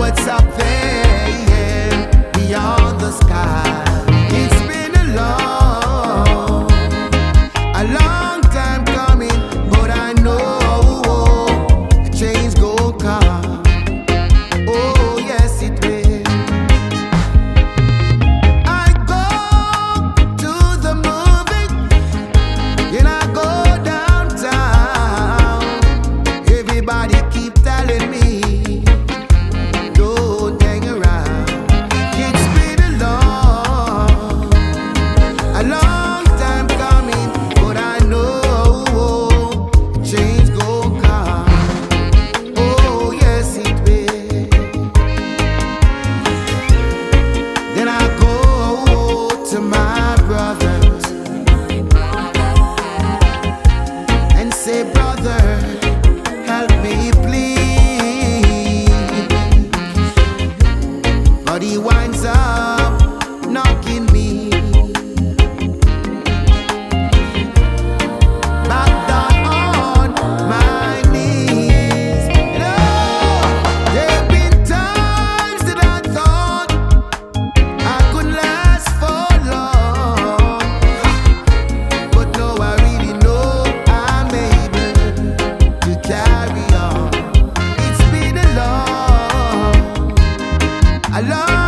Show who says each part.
Speaker 1: what's up there beyond the sky. brothers and say, Brother, help me. love.